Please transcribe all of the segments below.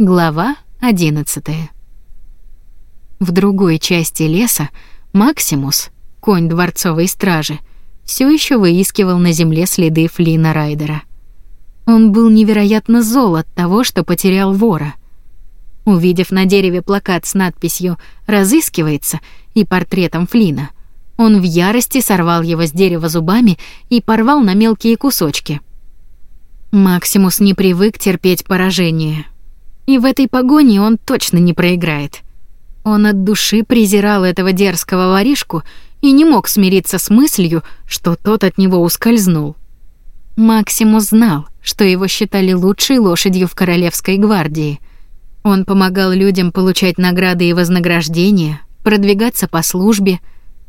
Глава 11. В другой части леса Максимус, конь дворцовой стражи, все еще выискивал на земле следы Флина Райдера. Он был невероятно зол от того, что потерял вора. Увидев на дереве плакат с надписью «Разыскивается» и портретом Флина, он в ярости сорвал его с дерева зубами и порвал на мелкие кусочки. Максимус не привык терпеть поражение. И в этой погоне он точно не проиграет. Он от души презирал этого дерзкого воришку и не мог смириться с мыслью, что тот от него ускользнул. Максимус знал, что его считали лучшей лошадью в королевской гвардии. Он помогал людям получать награды и вознаграждения, продвигаться по службе,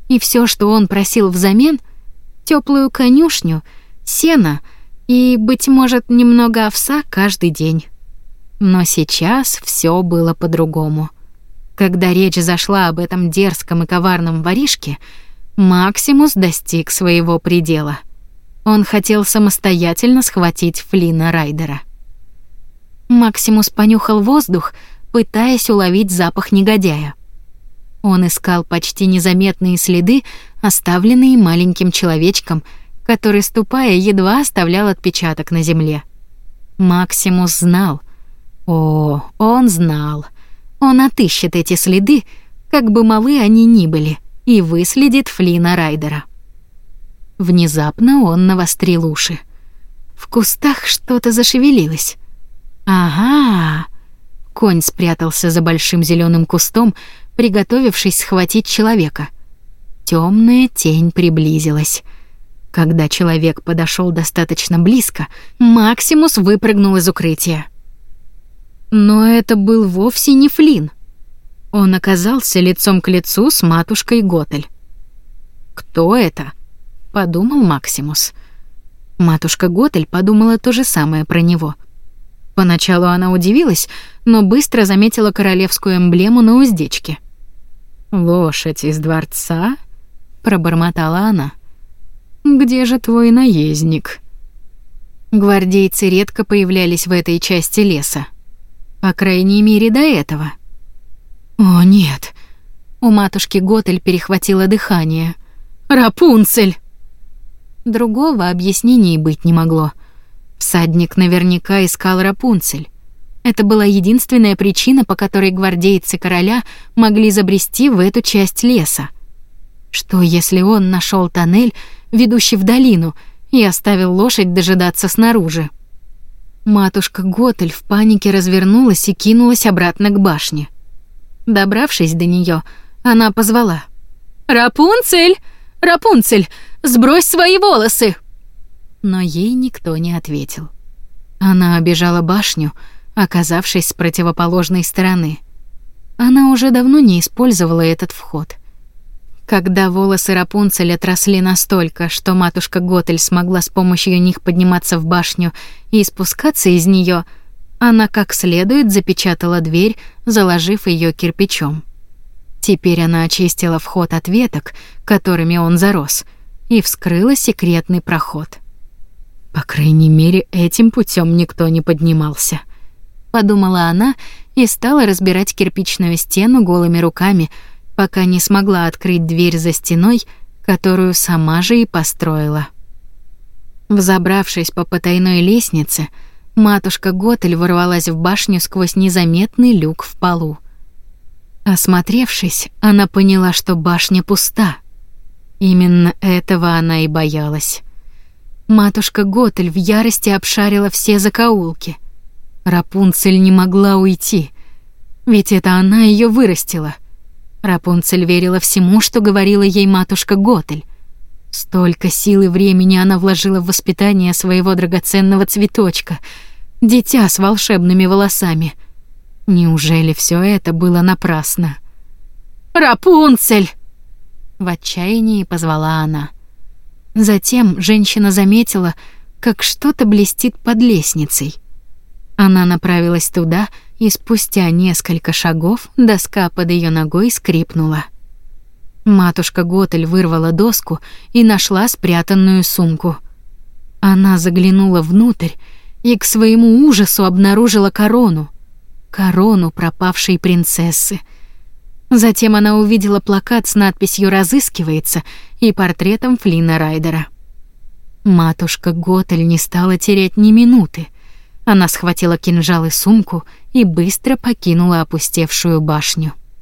и все, что он просил взамен теплую конюшню, сено и быть может немного овса каждый день. Но сейчас все было по-другому. Когда речь зашла об этом дерзком и коварном воришке, Максимус достиг своего предела. Он хотел самостоятельно схватить Флина Райдера. Максимус понюхал воздух, пытаясь уловить запах негодяя. Он искал почти незаметные следы, оставленные маленьким человечком, который, ступая, едва оставлял отпечаток на земле. Максимус знал, о, он знал. Он отыщет эти следы, как бы малы они ни были, и выследит Флина Райдера. Внезапно он навострил уши. В кустах что-то зашевелилось. Ага. Конь спрятался за большим зеленым кустом, приготовившись схватить человека. Темная тень приблизилась. Когда человек подошел достаточно близко, Максимус выпрыгнул из укрытия. Но это был вовсе не Флин. Он оказался лицом к лицу с матушкой Готель. «Кто это?» — подумал Максимус. Матушка Готель подумала то же самое про него. Поначалу она удивилась, но быстро заметила королевскую эмблему на уздечке. «Лошадь из дворца?» — пробормотала она. «Где же твой наездник?» Гвардейцы редко появлялись в этой части леса. По крайней мере, до этого. О, нет. У матушки Готель перехватило дыхание. Рапунцель. Другого объяснения и быть не могло. Всадник наверняка искал Рапунцель. Это была единственная причина, по которой гвардейцы короля могли забрести в эту часть леса. Что если он нашел тоннель, ведущий в долину, и оставил лошадь дожидаться снаружи? Матушка Готель в панике развернулась и кинулась обратно к башне. Добравшись до нее, она позвала: "Рапунцель! Рапунцель, сбрось свои волосы!" Но ей никто не ответил. Она обежала башню, оказавшись с противоположной стороны. Она уже давно не использовала этот вход. Когда волосы Рапунцель отросли настолько, что матушка Готель смогла с помощью них подниматься в башню и спускаться из нее, она как следует запечатала дверь, заложив ее кирпичом. Теперь она очистила вход от веток, которыми он зарос, и вскрыла секретный проход. По крайней мере, этим путем никто не поднимался, подумала она и стала разбирать кирпичную стену голыми руками, пока не смогла открыть дверь за стеной, которую сама же и построила. Взобравшись по потайной лестнице, матушка Готель ворвалась в башню сквозь незаметный люк в полу. Осмотревшись, она поняла, что башня пуста. Именно этого она и боялась. Матушка Готель в ярости обшарила все закоулки. Рапунцель не могла уйти, ведь это она ее вырастила — Рапунцель верила всему, что говорила ей матушка Готель. Столько сил и времени она вложила в воспитание своего драгоценного цветочка, дитя с волшебными волосами. Неужели все это было напрасно? Рапунцель! В отчаянии позвала она. Затем женщина заметила, как что-то блестит под лестницей. Она направилась туда и и спустя несколько шагов доска под ее ногой скрипнула. Матушка Готель вырвала доску и нашла спрятанную сумку. Она заглянула внутрь и к своему ужасу обнаружила корону. Корону пропавшей принцессы. Затем она увидела плакат с надписью «Разыскивается» и портретом Флина Райдера. Матушка Готель не стала терять ни минуты. Она схватила кинжал и сумку и быстро покинула опустевшую башню.